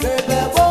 bébé bó.